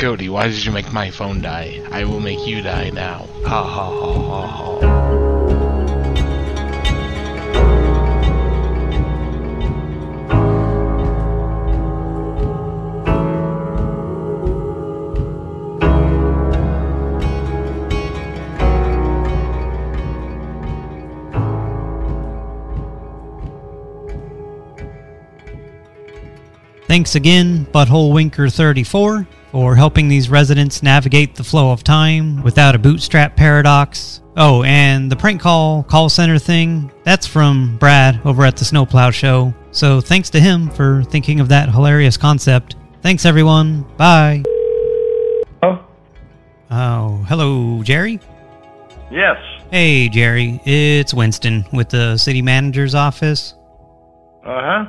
Cody, why did you make my phone die? I will make you die now. Ha ha ha ha ha. Thanks again, Butthole Winker 34, for helping these residents navigate the flow of time without a bootstrap paradox. Oh, and the prank call call center thing, that's from Brad over at the Snowplow Show. So thanks to him for thinking of that hilarious concept. Thanks, everyone. Bye. Oh, Oh, hello, Jerry? yes. Hey, Jerry. It's Winston with the city manager's office. Uh huh.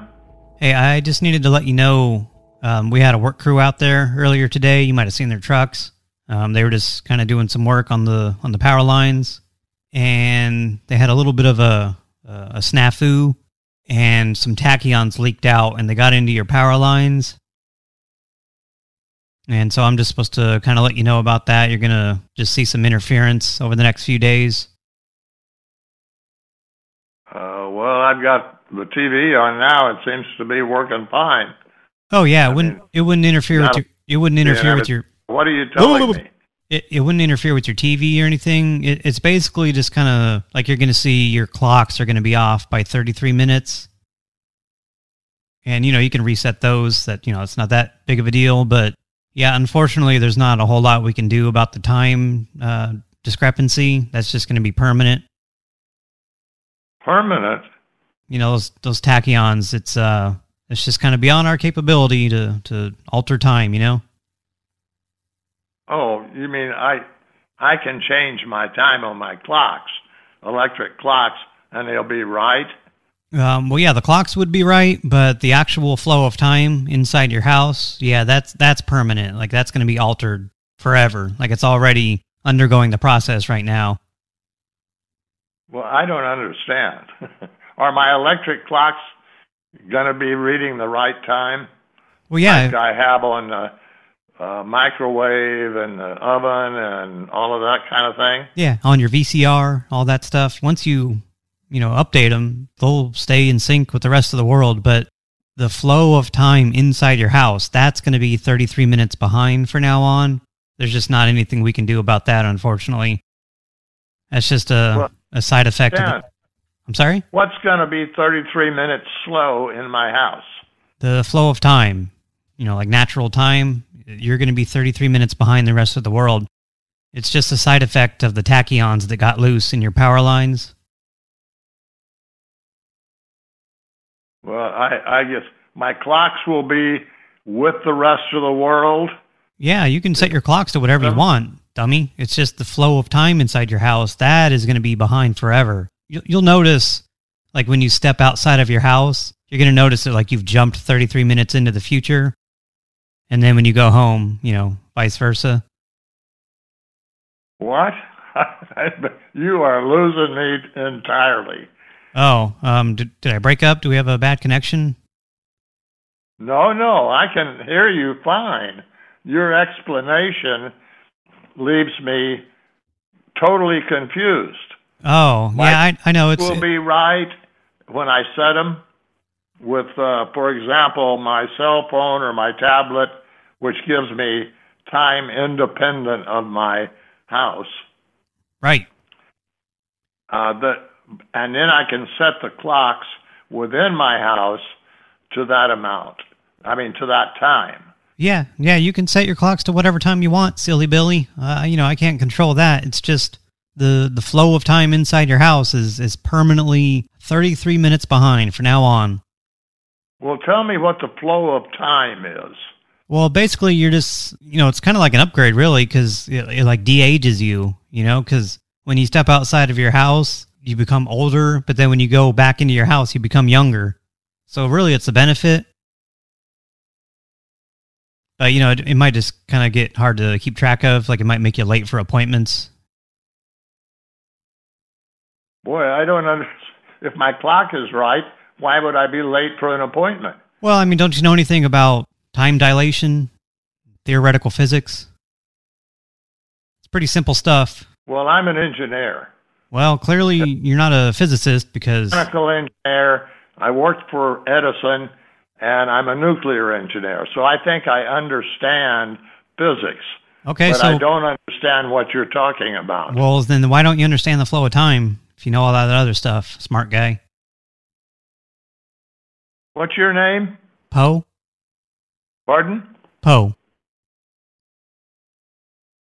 Hey, I just needed to let you know um, we had a work crew out there earlier today. You might have seen their trucks. Um, they were just kind of doing some work on the on the power lines, and they had a little bit of a a snafu, and some tachyons leaked out, and they got into your power lines. And so I'm just supposed to kind of let you know about that. You're gonna just see some interference over the next few days. Uh, well, I've got the TV on now. It seems to be working fine. Oh yeah, it wouldn't mean, it wouldn't interfere with your it wouldn't Yeah, interfere with but- your What are you telling me? it, it wouldn't interfere with your TV or anything. It, it's basically just kind of like you're going to see your clocks are going to be off by 33 minutes. And, you know, you can reset those that, you know, it's not that big of a deal. But yeah, unfortunately, there's not a whole lot we can do about the time uh, discrepancy. That's just going to be permanent. Permanent. You know, those, those tachyons, it's, uh, it's just kind of beyond our capability to, to alter time, you know? Oh, you mean I I can change my time on my clocks, electric clocks, and they'll be right? Um, well, yeah, the clocks would be right, but the actual flow of time inside your house, yeah, that's that's permanent. Like that's going to be altered forever. Like it's already undergoing the process right now. Well, I don't understand. Are my electric clocks going to be reading the right time? Well, yeah, Like I have on the uh, microwave and the oven and all of that kind of thing? yeah, on your VCR, all that stuff. Once you, you know, update them, they'll stay in sync with the rest of the world. But the flow of time inside your house, that's going to be 33 minutes behind for now on. There's just not anything we can do about that, unfortunately. That's just a Well, a side effect of Dan, I'm sorry? what's going to be 33 minutes slow in my house? the flow of time, you know, like natural time, you're going to be 33 minutes behind the rest of the world. It's just a side effect of the tachyons that got loose in your power lines. Well, I, I guess my clocks will be with the rest of the world. Yeah, you can set your clocks to whatever you want, dummy. It's just the flow of time inside your house that is going to be behind forever. You'll, you'll notice, like when you step outside of your house, you're going to notice that like you've jumped 33 minutes into the future, and then when you go home, you know, vice versa. What? you are losing me entirely. Oh, um, did, did I break up? Do we have a bad connection? No, no, I can hear you fine. Your explanation leaves me totally confused. Oh, My- yeah, I, I know. It's will be right when I set them with, uh, for example, my cell phone or my tablet, which gives me time independent of my house. right. Uh, that, and then I can set the clocks within my house to that amount. I mean, to that time. Yeah, yeah, you can set your clocks to whatever time you want, silly Billy. Uh, you know, I can't control that. It's just the the flow of time inside your house is is permanently 33 minutes behind from now on. Well, tell me what the flow of time is. Well, basically, you're just, you know, it's kind of like an upgrade, really, because it, it like de-ages you, you know, because when you step outside of your house, you become older, but then when you go back into your house, you become younger. So really, it's a benefit. But, you know, it, it might just kind of get hard to keep track of. Like, it might make you late for appointments. Boy, I don't understand. If my clock is right, why would I be late for an appointment? Well, I mean, don't you know anything about time dilation? theoretical physics. It's pretty simple stuff. Well, I'm an engineer. Well, clearly you're not a physicist because Chemical engineer. I worked for Edison, and I'm a nuclear engineer. So I think I understand physics, okay, but so I don't understand what you're talking about. well then why don't you understand the flow of time if you know all that other stuff, smart guy? What's your name? Poe, Pardon? Poe,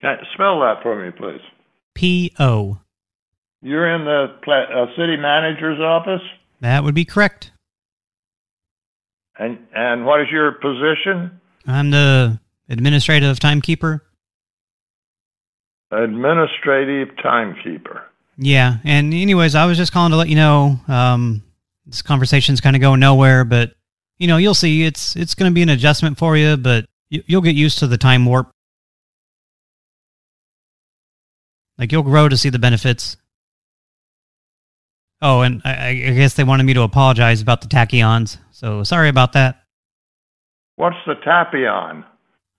Can spell that for me, please. P O. You're in the uh, city manager's office, That would be correct. and and what is your position? I'm the administrative timekeeper. Administrative timekeeper. Yeah, and anyways, I was just calling to let you know um, this conversation's kind of going nowhere, but you know you'll see it's it's going to be an adjustment for you, but you, you'll get used to the time warp. Like you'll grow to see the benefits. Oh, and I, I guess they wanted me to apologize about the tachyons, so sorry about that. What's the tachyon?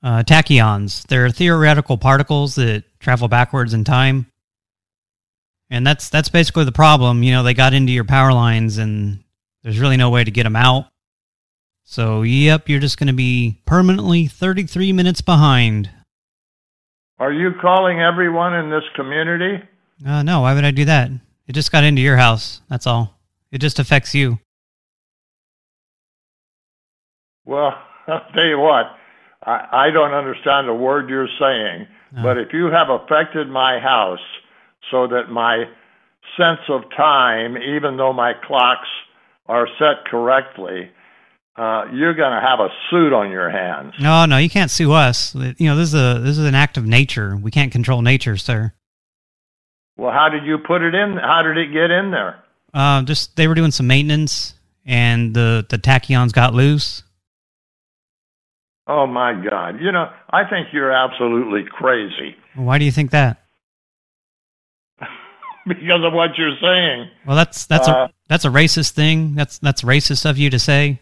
Uh, tachyons, they're theoretical particles that travel backwards in time. And that's that's basically the problem. You know, they got into your power lines and there's really no way to get them out. So, yep, you're just going to be permanently 33 minutes behind. Are you calling everyone in this community? Uh, no, why would I do that? It just got into your house. That's all. It just affects you. Well, I'll tell you what, I, I don't understand a word you're saying, Oh. but if you have affected my house so that my sense of time, even though my clocks are set correctly, uh, you're going to have a suit on your hands. No, no, you can't sue us. You know, this is a this is an act of nature. We can't control nature, sir. Well, how did you put it in? How did it get in there? Uh, just they were doing some maintenance, and the the tachyons got loose. Oh my God! You know, I think you're absolutely crazy Why do you think that? because of what you're saying. Well, that's that's Uh, a that's a racist thing. That's that's racist of you to say.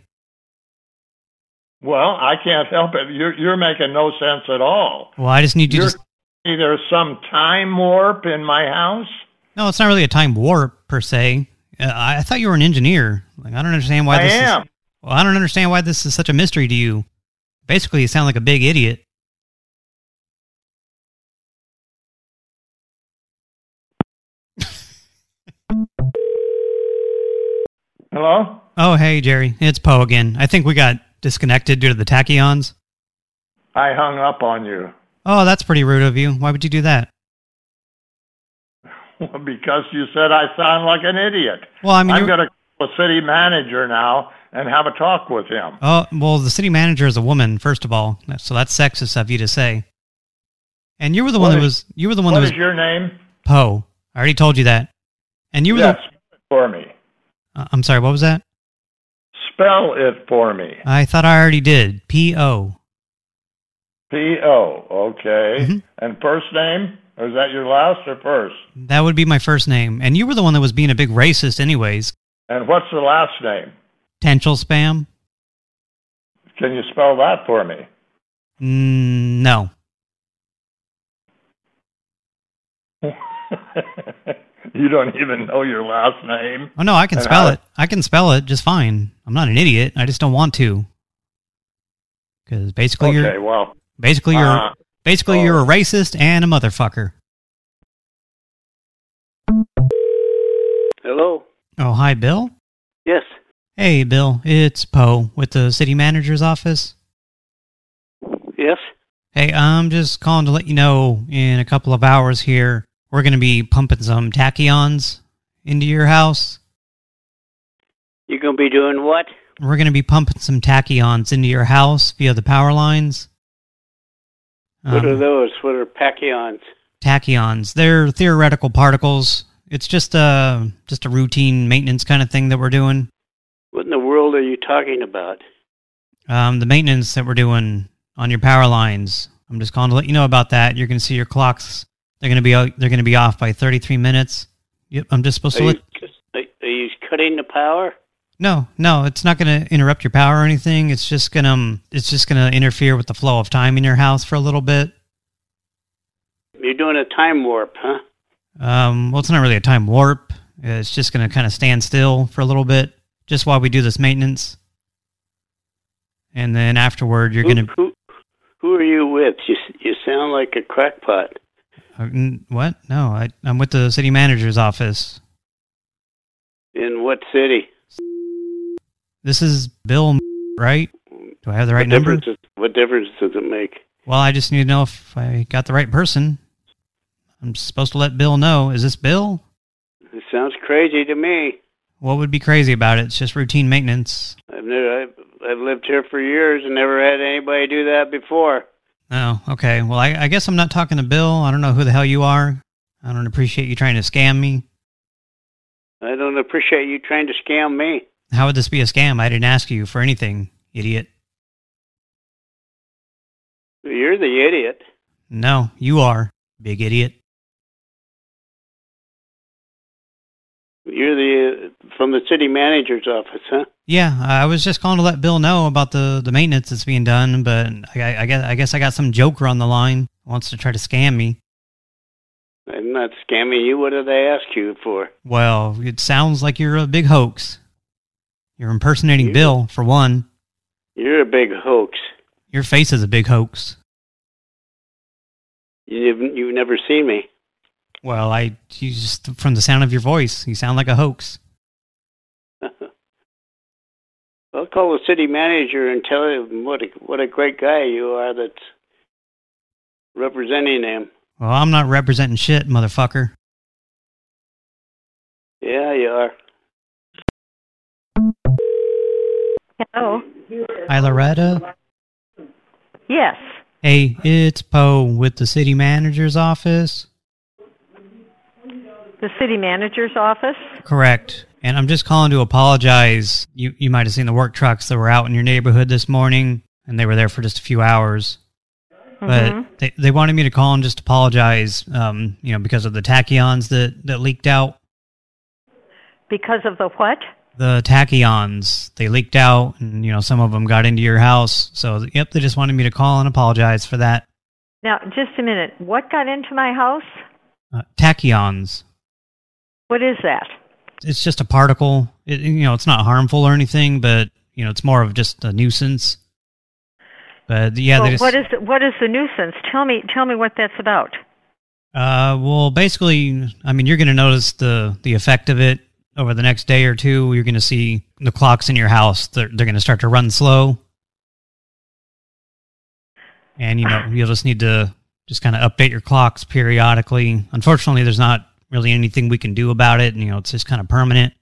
Well, I can't help it. You're you're making no sense at all. Well, I just need you You're to. there's some time warp in my house. No, it's not really a time warp per se. Uh, I, I thought you were an engineer. Like I don't understand why I this am. is. Well, I don't understand why this is such a mystery to you. Basically, you sound like a big idiot. Hello? Oh, hey, Jerry. It's Poe again. I think we got disconnected due to the tachyons. I hung up on you Oh, that's pretty rude of you. Why would you do that? Well, because you said I sound like an idiot. Well, I mean, I'm going to call a city manager now and have a talk with him. Oh, well, the city manager is a woman, first of all, so that's sexist of you to say. And you were the one What that is- was you were the one What that is was your name? Poe. I already told you that. And you were yes, it for me. Uh, I'm sorry, what was that? Spell it for me. I thought I already did. P O. P O. Okay. Mhm. And first name? Or is that your last or first? That would be my first name. And you were the one that was being a big racist anyways. And what's the last name? Potential spam? Can you spell that for me? Mm, no. you don't even know your last name. Oh no, I can spell how- it. I can spell it just fine. I'm not an idiot. I just don't want to. Cuz basically Okay, you're well, basically you're uh, basically oh. you're a racist and a motherfucker. Hello? Oh, hi Bill. Yes. Hey, Bill. It's Poe with the city manager's office. Yes? Hey, I'm just calling to let you know in a couple of hours here, we're going to be pumping some tachyons into your house. You're gonna be doing what? We're going to be pumping some tachyons into your house via the power lines. what are Um, those? What are pachyons? tachyons. They're theoretical particles. It's just a just a routine maintenance kind of thing that we're doing. What in the world are you talking about? Um, the maintenance that we're doing on your power lines. I'm just calling to let you know about that. You're going to see your clocks. They're going to be they're going to be off by 33 minutes. Yep, I'm just supposed Are to you, are, are you cutting the power? No, no, it's not going to interrupt your power or anything. It's just going to um, it's just going to interfere with the flow of time in your house for a little bit. You're doing a time warp, huh? Um, well, it's not really a time warp. It's just going to kind of stand still for a little bit, just while we do this maintenance. And then afterward, you're going to... Who, who are you with? You, you sound like a crackpot. Uh, what? No, I, I'm with the city manager's office. In what city? This is Bill, right? Do I have the right what number? Difference, what difference does it make? Well, I just need to know if I got the right person. I'm supposed to let Bill know. Is this Bill? It sounds crazy to me. What would be crazy about it? It's just routine maintenance. I've never, I've, I've lived here for years and never had anybody do that before. Oh, okay. Well, I, I guess I'm not talking to Bill. I don't know who the hell you are. I don't appreciate you trying to scam me. I don't appreciate you trying to scam me. How would this be a scam? I didn't ask you for anything, idiot. You're the idiot. No, you are, big idiot. You're the from the city manager's office, huh? Yeah, I was just calling to let Bill know about the the maintenance that's being done, but I, I guess I guess I got some joker on the line wants to try to scam me. I'm not scamming you. What did I ask you for? Well, it sounds like you're a big hoax. You're impersonating You- Bill, for one. You're a big hoax. Your face is a big hoax. You've you've never seen me. Well, I you just from the sound of your voice, you sound like a hoax. I'll call the city manager and tell him what a what a great guy you are that's representing him. Well, I'm not representing shit, motherfucker. Yeah, you are. Hello. Hi, Loretta. Yes. Hey, it's Poe with the city manager's office. The city manager's office. Correct. And I'm just calling to apologize. You you might have seen the work trucks that were out in your neighborhood this morning, and they were there for just a few hours. But Mhm. they they wanted me to call and just apologize, um, you know, because of the tachyons that that leaked out. Because of the what? The tachyons they leaked out, and you know, some of them got into your house. So, yep, they just wanted me to call and apologize for that. Now, just a minute. What got into my house? Uh, tachyons. What is that? It's just a particle. It, you know, it's not harmful or anything, but you know, it's more of just a nuisance. But yeah, well, just, what is the, what is the nuisance? Tell me tell me what that's about. Uh, well, basically, I mean, you're going to notice the the effect of it over the next day or two. You're going to see the clocks in your house; they're they're going to start to run slow, and you know you'll just need to just kind of update your clocks periodically. Unfortunately, there's not really anything we can do about it, and you know it's just kind of permanent.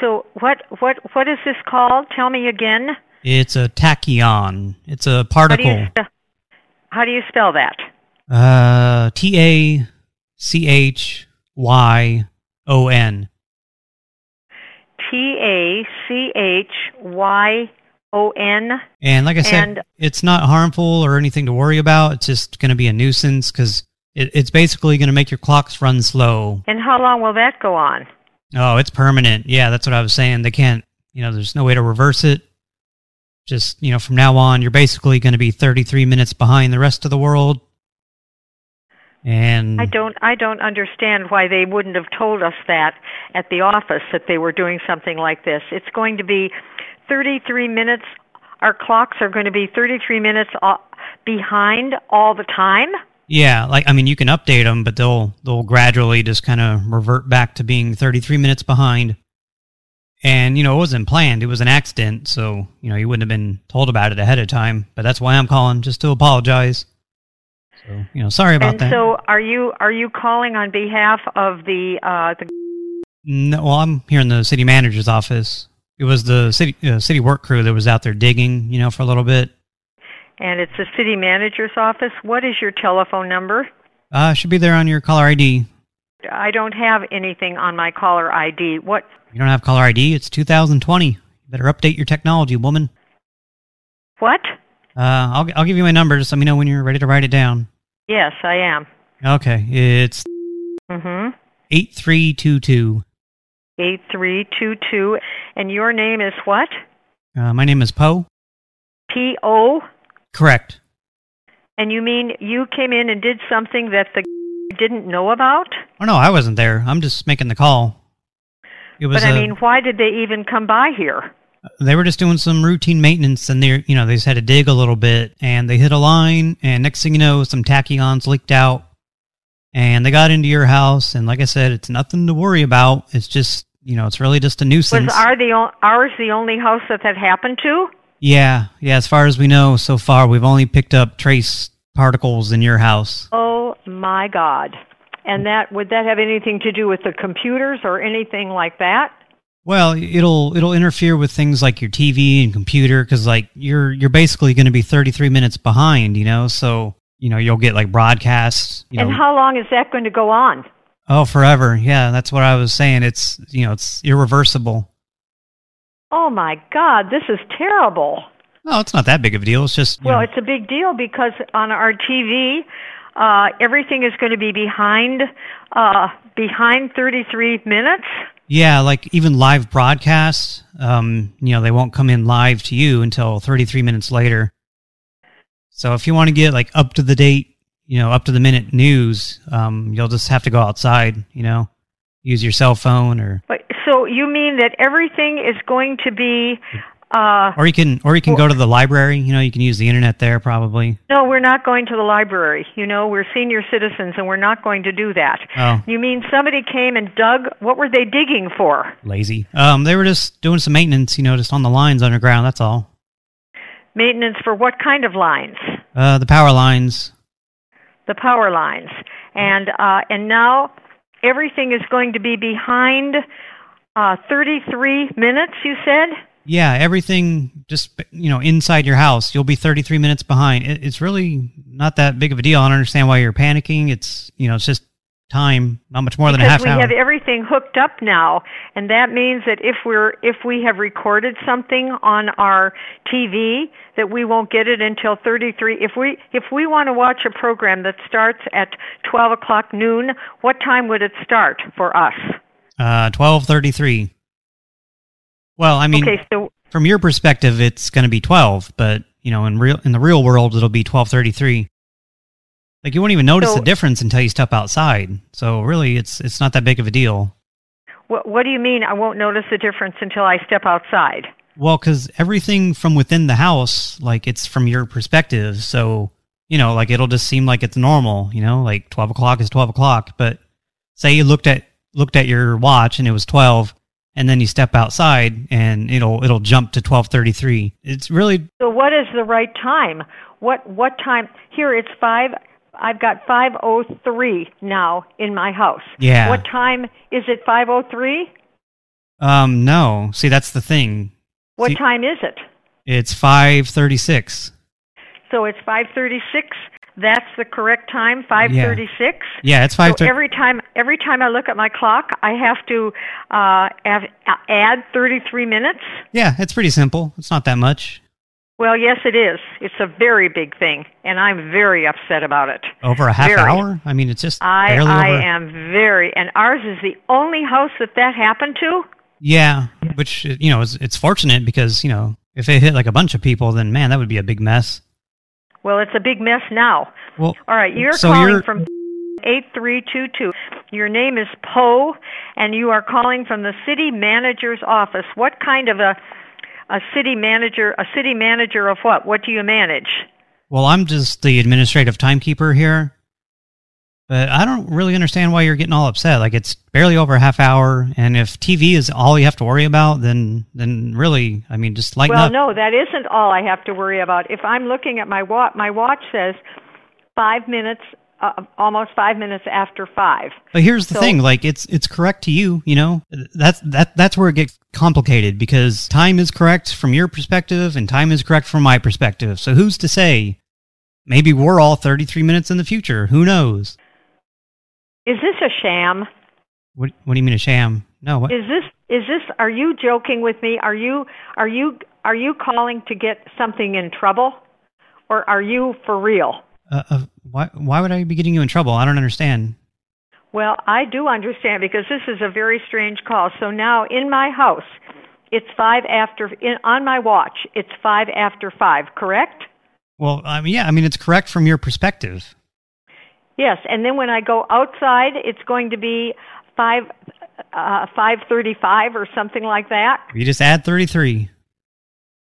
So what what what is this called? Tell me again. It's a tachyon. It's a How do you particle. spell, how do you spell that? Uh, T A C H Y O N. T A C H Y O N. And like I said, And- it's not harmful or anything to worry about. It's just going to be a nuisance because it, it's basically going to make your clocks run slow. And how long will that go on? Oh, it's permanent. Yeah, that's what I was saying. They can't, you know, there's no way to reverse it. Just, you know, from now on, you're basically going to be 33 minutes behind the rest of the world. And I don't I don't understand why they wouldn't have told us that at the office that they were doing something like this. It's going to be 33 minutes our clocks are going to be 33 minutes behind all the time. Yeah, like I mean, you can update them, but they'll they'll gradually just kind of revert back to being 33 minutes behind. And you know, it wasn't planned; it was an accident. So you know, you wouldn't have been told about it ahead of time. But that's why I'm calling, just to apologize. So you know, sorry about and that. so are you are you calling on behalf of the uh the no, well, I'm here in the city manager's office. It was the city uh, city work crew that was out there digging, you know, for a little bit. And it's the city manager's office? What is your telephone number? Uh, should be there on your caller ID. I don't have anything on my caller ID. What You don't have caller ID. It's 2020. You better update your technology, woman. what? Uh, I'll I'll give you my number. Just let me know when you're ready to write it down. Yes, I am. Okay, it's Mm-hmm. eight three two two. 8322. And your name is what? Uh, my name is Poe. P O? Correct. And you mean you came in and did something that the didn't know about? Oh no, I wasn't there. I'm just making the call. It was. But I a- mean, why did they even come by here? they were just doing some routine maintenance, and they, you know, they just had to dig a little bit, and they hit a line, and next thing you know, some tachyons leaked out, and they got into your house, and like I said, it's nothing to worry about. It's just, you know, it's really just a nuisance. Was our the ours the only house that that happened to? Yeah, yeah. As far as we know so far, we've only picked up trace particles in your house. Oh my God! And that would that have anything to do with the computers or anything like that? Well, it'll it'll interfere with things like your TV and computer because like you're you're basically going to be 33 minutes behind, you know. So you know you'll get like broadcasts. You and know, how long is that going to go on? oh, forever. Yeah, that's what I was saying. It's you know it's irreversible. Oh my God! This is terrible. No, it's not that big of a deal. It's just Well, know, it's a big deal because on our TV, uh, everything is going to be behind uh, behind 33 minutes. yeah, like even live broadcasts. Um, you know they won't come in live to you until 33 minutes later. So if you want to get like up to the date, you know, up to the minute news, um, you'll just have to go outside. You know, use your cell phone or so you mean that everything is going to be? Uh, Or you can, or you can go to the library. You know, you can use the internet there probably. no, we're not going to the library. You know, we're senior citizens, and we're not going to do that. Oh, You mean somebody came and dug? What were they digging for? lazy. Um, they were just doing some maintenance. You know, just on the lines underground. That's all. Maintenance for what kind of lines? Uh, the power lines. the power lines and uh, and now everything is going to be behind uh, 33 minutes you said Yeah, everything just you know inside your house. You'll be 33 minutes behind. It, it's really not that big of a deal. I don't understand why you're panicking. It's you know, it's just time. Not much more than a because half we hour. have everything hooked up now and that means that if we're if we have recorded something on our TV that we won't get it until 33 if we if we want to watch a program that starts at 12 o'clock noon what time would it start for us Uh, 12:33. Well, I mean, okay so from your perspective, it's going to be 12, but you know, in real in the real world, it'll be 12:33. Like you won't even notice So- the difference until you step outside. So really, it's it's not that big of a deal. what, what do you mean i won't notice the difference until i step outside Well, because everything from within the house, like it's from your perspective. So you know, like it'll just seem like it's normal. You know, like 12 o'clock is 12 o'clock. But say you looked at looked at your watch and it was 12, and then you step outside and it'll it'll jump to 12:33. It's really So what is the right time? What what time? Here it's five. I've got five oh three now in my house. Yeah. What time is it? Five oh three. um no. See, that's the thing. What See- time is it? It's 5:36. So it's five thirty six. That's the correct time. Five thirty six. Yeah, it's So every time every time I look at my clock, I have to uh, have, add thirty three minutes. yeah, it's pretty simple. It's not that much. Well, yes, it is. It's a very big thing, and I'm very upset about it. Over a half Very. hour? I mean, it's just I I over. am very, and ours is the only house that that happened to. Yeah, which you know, is it's fortunate because, you know, if it hit like a bunch of people, then man, that would be a big mess. Well, it's a big mess now. Well, All right, you're so calling you're- from eight three two two. Your name is Poe, and you are calling from the city manager's office. What kind of a a city manager? A city manager of what? What do you manage? well, I'm just the administrative timekeeper here. But I don't really understand why you're getting all upset. Like it's barely over a half hour, and if TV is all you have to worry about, then then really, I mean, just lighten well, up. no, that isn't all I have to worry about. If I'm looking at my watch, my watch says five minutes, uh, almost five minutes after five. But here's the So- thing, like it's it's correct to you, you know. That's that that's where it gets complicated because time is correct from your perspective and time is correct from my perspective. So who's to say? Maybe we're all 33 minutes in the future. Who knows? Is this a sham? What what do you mean a sham? No, what? Is this is this? Are you joking with me? Are you are you are you calling to get something in trouble, or are you for real? Uh, why why would I be getting you in trouble? I don't understand. Well, I do understand because this is a very strange call. So now in my house, it's five after in, on my watch. It's five after five. Correct? Well, I mean, yeah, I mean it's correct from your perspective. Yes, and then when I go outside, it's going to be five uh, five thirty five or something like that. You just add thirty three.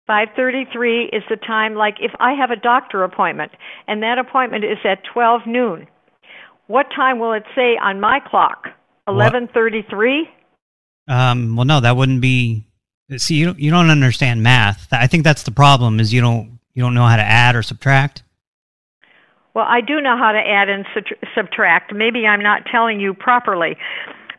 5:33 is the time like if I have a doctor appointment and that appointment is at 12 noon. What time will it say on my clock? 11:33? Um well no, that wouldn't be See, you don't, you don't understand math. I think that's the problem is you don't you don't know how to add or subtract. Well, I do know how to add and subtract. Maybe I'm not telling you properly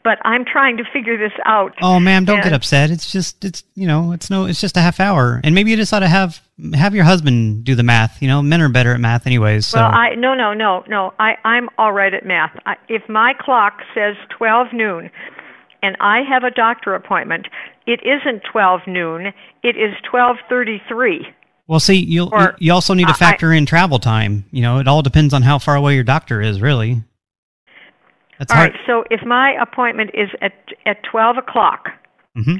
but I'm trying to figure this out. Oh, ma'am, don't and, get upset. It's just, it's, you know, it's no, it's just a half hour. And maybe you just ought to have, have your husband do the math. You know, men are better at math anyways. So. Well, I, no, no, no, no. I, I'm all right at math. I, if my clock says 12 noon and I have a doctor appointment, it isn't 12 noon. It is 1233. Well, see, you you also need to factor I, in travel time. You know, it all depends on how far away your doctor is, really. That's All hard. right. So if my appointment is at at twelve o'clock, mm-hmm.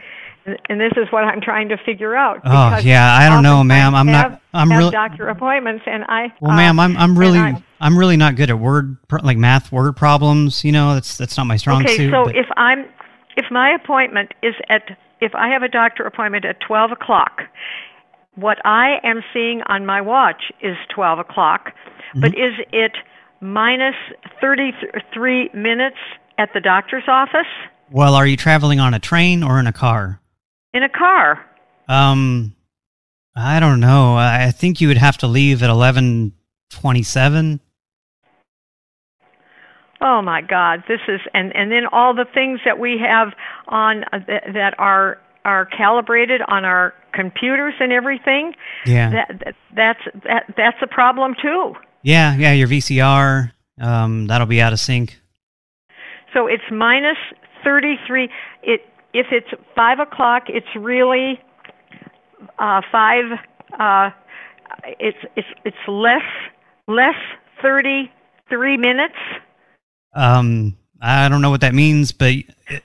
and, this is what I'm trying to figure out. Oh yeah, I don't know, ma'am. I'm have, not. I'm really doctor appointments, and I. Well, uh, ma'am, I'm I'm really I, am really not good at word like math word problems. You know, that's that's not my strong okay, suit. Okay, so but, if I'm if my appointment is at if I have a doctor appointment at twelve o'clock, what I am seeing on my watch is twelve o'clock, mm-hmm. but is it minus 33 minutes at the doctor's office. Well, are you traveling on a train or in a car? In a car. Um, I don't know. I think you would have to leave at 11:27. Oh my God, this is and and then all the things that we have on uh, th that are are calibrated on our computers and everything. Yeah, that, that that's that that's a problem too. Yeah, yeah, your VCR, um, that'll be out of sync. So it's minus 33. It If it's 5 o'clock, it's really uh, 5, uh, it's, it's, it's less, less 33 minutes. Um, I don't know what that means, but...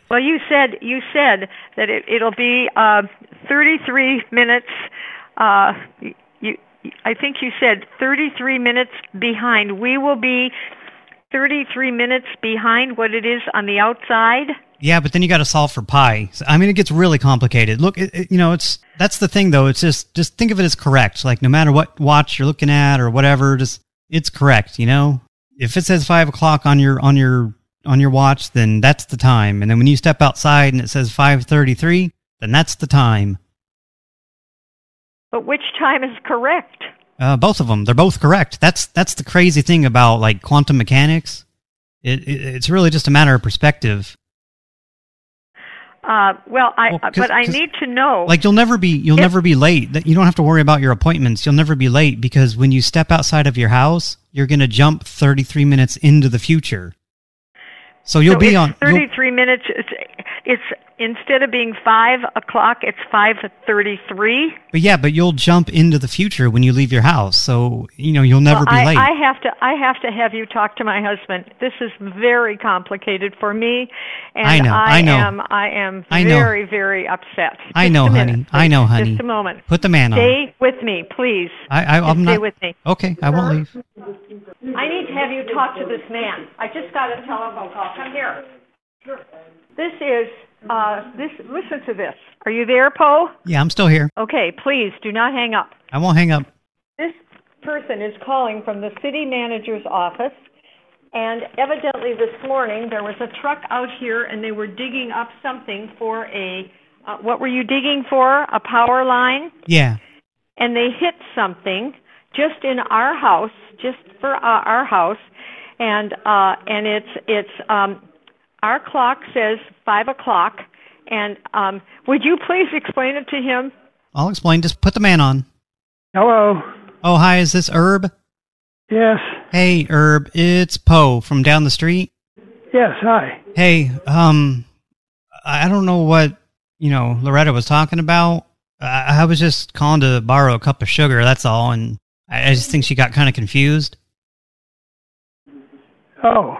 well, you said you said that it, it'll be uh, 33 minutes. Uh, I think you said 33 minutes behind. We will be 33 minutes behind what it is on the outside. Yeah, but then you got to solve for pi. I mean, it gets really complicated. Look, it, it, you know, it's that's the thing though. It's just just think of it as correct. Like no matter what watch you're looking at or whatever, just it's correct. You know, if it says five o'clock on your on your on your watch, then that's the time. And then when you step outside and it says five thirty three, then that's the time. But which time is correct? Uh, both of them. They're both correct. That's that's the crazy thing about like quantum mechanics. It, it it's really just a matter of perspective. Uh, well, I well, but I need to know. Like you'll never be you'll if, never be late. That you don't have to worry about your appointments. You'll never be late because when you step outside of your house, you're going to jump 33 minutes into the future. So you'll so be on 33 minutes. It's, it's instead of being five o'clock, it's five thirty-three. But yeah, but you'll jump into the future when you leave your house, so you know you'll never well, be late. I have to, I have to have you talk to my husband. This is very complicated for me, and I know, I, I know. am, I am I know. very, very upset. Just I know, honey. I know, honey. Just a moment. Put the man stay on. Stay with me, please. I, I, I'm stay not. with me. Okay, I won't leave. I need to have you talk to this man. I just got a telephone call. Come here. This is uh, this. Listen to this. Are you there, Poe? Yeah, I'm still here. Okay, please do not hang up. I won't hang up. This person is calling from the city manager's office, and evidently this morning there was a truck out here, and they were digging up something for a. Uh, what were you digging for? A power line? Yeah. And they hit something just in our house, just for uh, our house, and uh, and it's it's um, our clock says five o'clock, and um, would you please explain it to him? I'll explain. Just put the man on. Hello. Oh, hi. Is this Herb? Yes. Hey, Herb. It's Poe from down the street. Yes. Hi. Hey. Um, I don't know what you know Loretta was talking about. I, I was just calling to borrow a cup of sugar. That's all, and I, I just think she got kind of confused. Oh.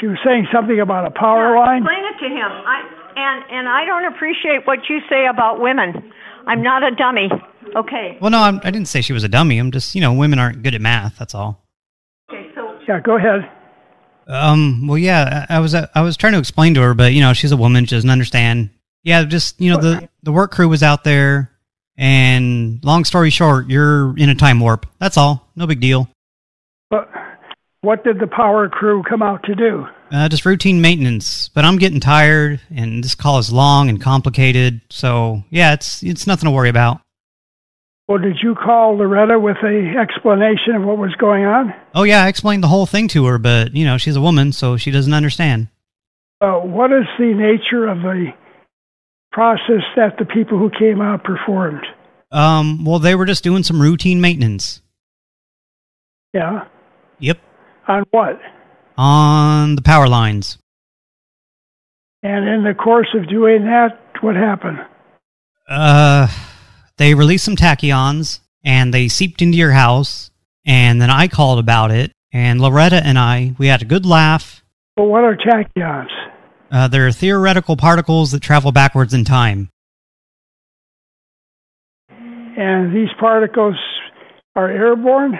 She was saying something about a power Yeah, line. Explain it to him. I and and I don't appreciate what you say about women. I'm not a dummy. Okay. Well, no, I'm, I didn't say she was a dummy. I'm just, you know, women aren't good at math. That's all. Okay. So Yeah, go ahead. Um. Well, yeah. I I was I was trying to explain to her, but you know, she's a woman. She doesn't understand. Yeah. Just you know, the the work crew was out there, and long story short, you're in a time warp. That's all. No big deal. But what did the power crew come out to do? Uh, just routine maintenance. But I'm getting tired, and this call is long and complicated. So yeah, it's it's nothing to worry about. Well, did you call Loretta with a explanation of what was going on? Oh yeah, I explained the whole thing to her, but you know, she's a woman, so she doesn't understand. Uh, what is the nature of the process that the people who came out performed? Um. Well, they were just doing some routine maintenance. Yeah. Yep. On what? On the power lines. And in the course of doing that, what happened? Uh, they released some tachyons and they seeped into your house. And then I called about it. And Loretta and I, we had a good laugh. But what are tachyons? Uh, they're theoretical particles that travel backwards in time. And these particles are airborne?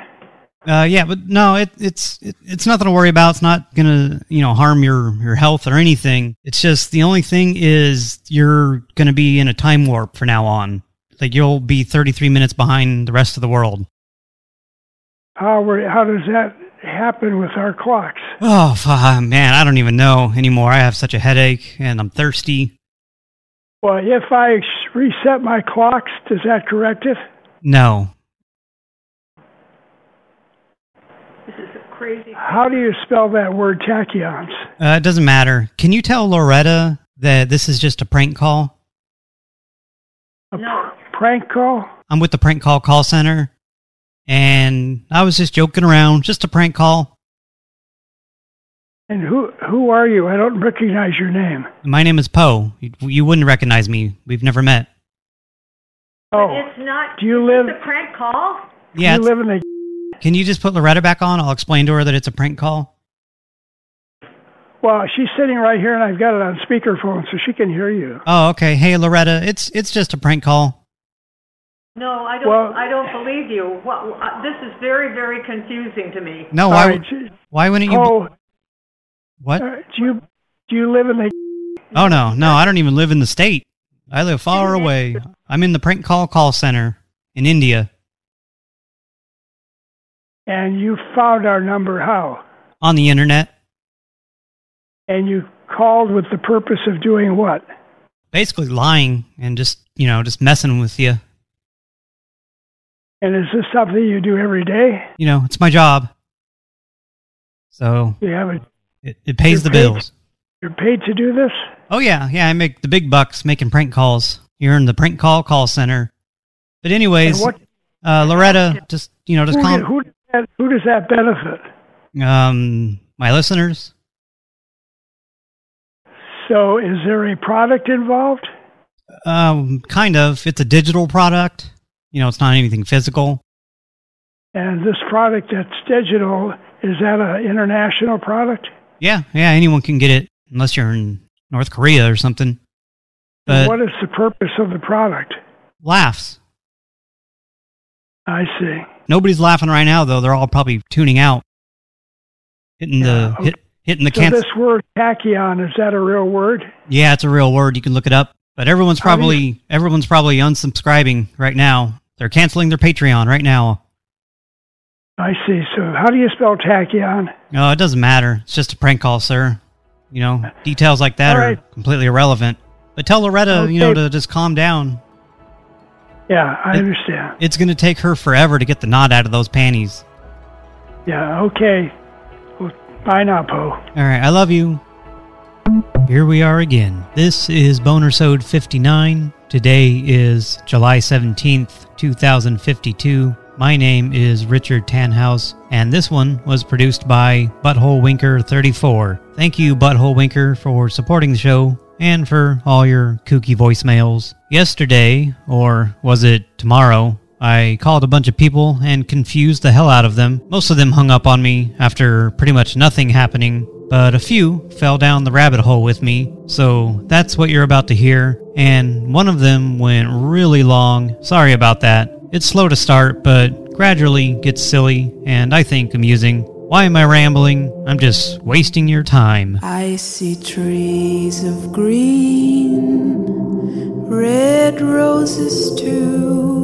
Uh, yeah, but no, it, it's it, it's nothing to worry about. It's not gonna you know harm your your health or anything. It's just the only thing is you're gonna be in a time warp for now on. Like you'll be 33 minutes behind the rest of the world. How, were, how does that happen with our clocks? Oh f- man, I don't even know anymore. I have such a headache and I'm thirsty. Well, if I reset my clocks, does that correct it? No, this is a crazy. How do you spell that word tachyons? uh, it doesn't matter. Can you tell Loretta that this is just a prank call? A No. pr- prank call? I'm with the prank call call center, and I was just joking around, just a prank call. And who who are you? I don't recognize your name. My name is Poe. You, you wouldn't recognize me. We've never met. Oh, It's not. Do you this is live- a prank call? Yeah, you live in the. can you just put Loretta back on? I'll explain to her that it's a prank call. Well, she's sitting right here, and I've got it on speakerphone, so she can hear you. Oh, okay. Hey, Loretta, it's it's just a prank call. No, I don't. Well- I don't believe you. Well, uh, this is very, very confusing to me. No, why? right, she- Why wouldn't you? Oh, What? uh, do you do you live in the? Oh no, no, I don't even live in the state. I live far away. I'm in the prank call call center in India And you found our number how? on the internet. And you called with the purpose of doing what? Basically lying and just, you know, just messing with you. And is this something you do every day? You know, it's my job. So yeah, a, it, it pays the paid? bills. you're paid to do this? Oh yeah, yeah, I make the big bucks making prank calls You're in the prank call call center. But anyways, what? uh, Loretta, just you know, just Who, who, does that, who does that benefit? Um, my listeners. So, is there a product involved? Um, kind of. It's a digital product. You know, it's not anything physical. And this product that's digital is that an international product? Yeah, yeah, anyone can get it unless you're in North Korea or something. But what is the purpose of the product? laughs. I see. Nobody's laughing right now though. They're all probably tuning out. Hitting Yeah, the hit, hitting the So cancel. this word tachyon is that a real word? Yeah, it's a real word. You can look it up. But everyone's probably everyone's probably unsubscribing right now. They're canceling their Patreon right now. I see. So how do you spell tachyon? No, it doesn't matter. It's just a prank call, sir. You know, details like that All are completely irrelevant. But tell Loretta, you know, to just calm down. Yeah, I It- understand. It's going to take her forever to get the knot out of those panties. Yeah, okay. Well, bye now, Poe. All right, I love you. Here we are again. This is Bonersode 59. Today is July 17th, 2052. My name is Richard Tanhouse, and this one was produced by Butthole Winker 34. Thank you, Butthole Winker, for supporting the show and for all your kooky voicemails. Yesterday, or was it tomorrow, I called a bunch of people and confused the hell out of them. Most of them hung up on me after pretty much nothing happening, but a few fell down the rabbit hole with me, so that's what you're about to hear. And one of them went really long. Sorry about that. It's slow to start, but gradually gets silly and I think amusing. Why am I rambling? I'm just wasting your time. I see trees of green, red roses too.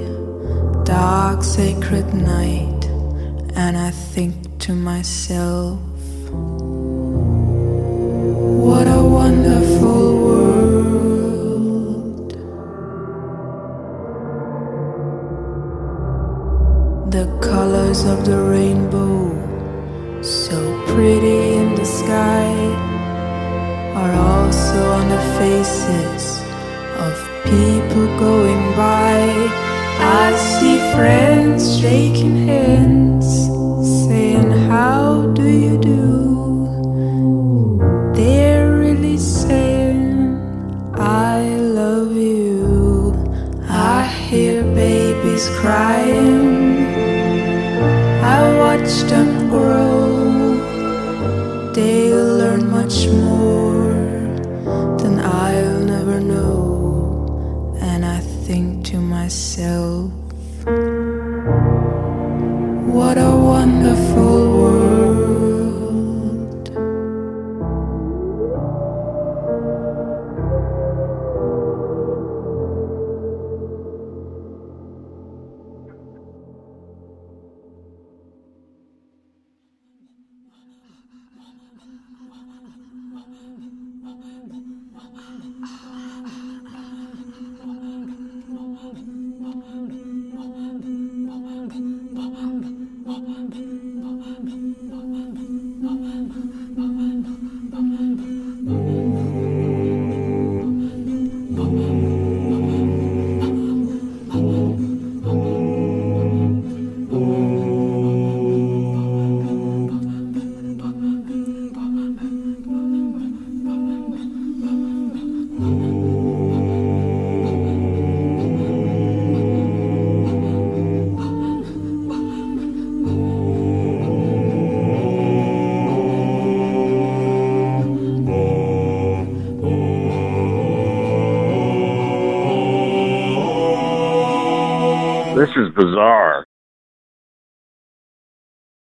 dark, sacred night, and I think to myself, what a wonderful world. The colors of the rainbow, so pretty in the sky, are also on the faces of people going by. I see friends shaking hands, saying, How do you do? They're really saying, I love you. I hear babies crying.